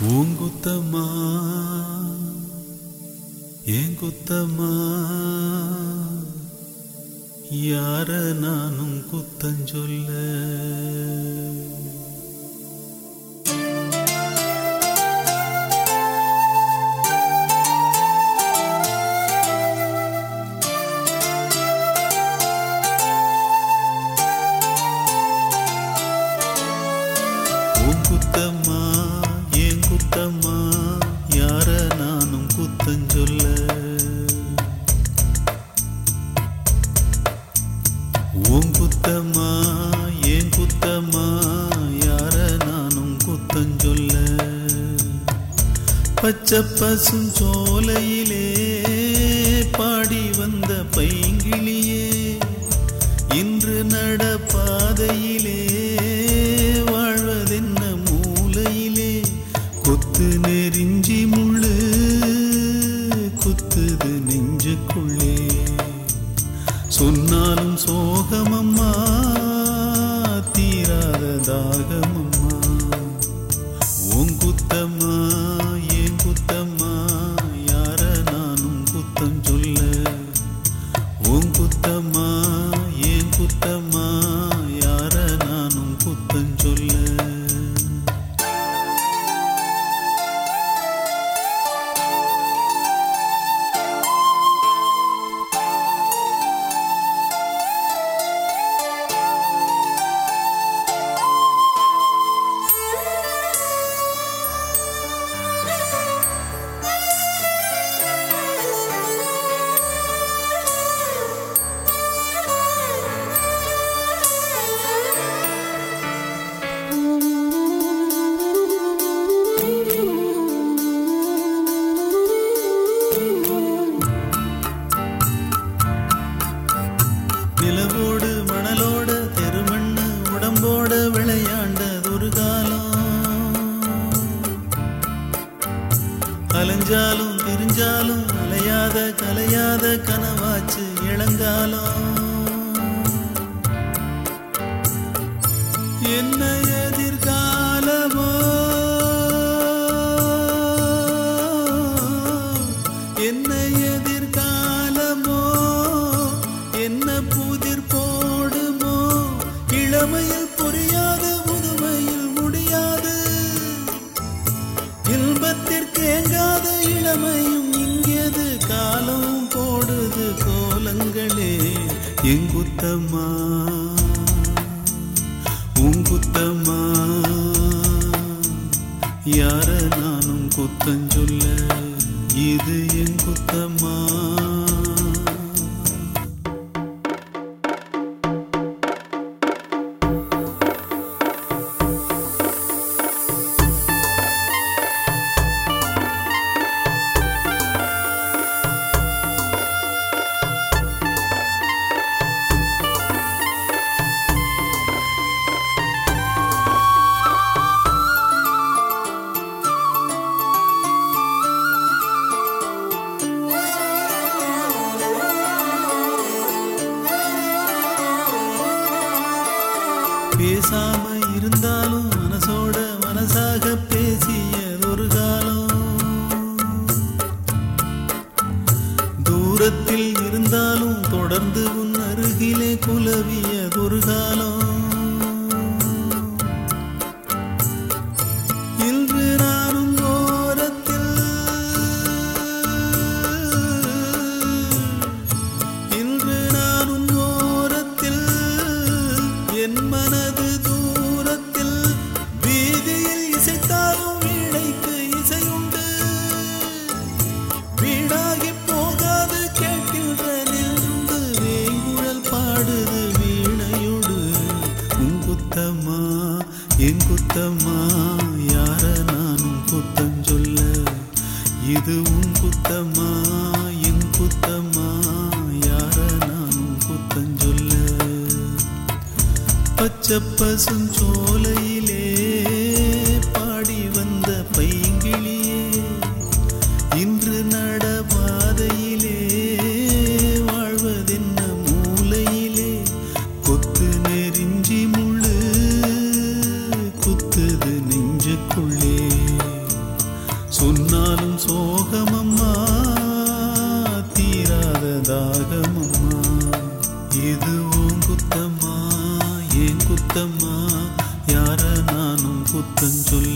பூங்குத்தம்மா ஏன் யார நானும் குத்தஞ்சொல்ல? குத்தஞ்சொல்ல உன் குத்தம்மா ஏன் குத்தமா யார நானும் குத்தஞ்சொல்ல பச்சை பசும் சோலையிலே பாடி வந்த பைங்கிளியே சொன்னாலும் சோகமம்மா தீராத தாகமம்மா. உங்குத்தம்மா உடம்போட ஒரு காலம். அலைஞ்சாலும் திரிஞ்சாலும் அலையாத கலையாத கனவாச்சு இளங்காலம். என்ன எதிர்காலமோ? என்ன இளமையும் இங்கேது காலம் போடுது கோலங்களே. எங்குத்தம்மா உங்குத்தம்மா யார நானும் குத்தஞ்சொல்ல இது எங்குத்தம்மா பேசாம இருந்தாலும் மனசோட மனசாக பேசிய ஒரு காலம். தூரத்தில் இருந்தாலும் தொடர்ந்து உன் அருகிலே குலவிய ஒரு காலம். குத்தம்மா யார நானும் குத்தம் சொல்ல? இது உன் குத்தம்மா என் குத்தம்மா யார நானும் குத்தம் சொல்ல? பச்சை பசும் சோலை தாகமம்மா இது உன் குத்தம்மா ஏன் குத்தம்மா யார நானும் குத்தம் சொல்ல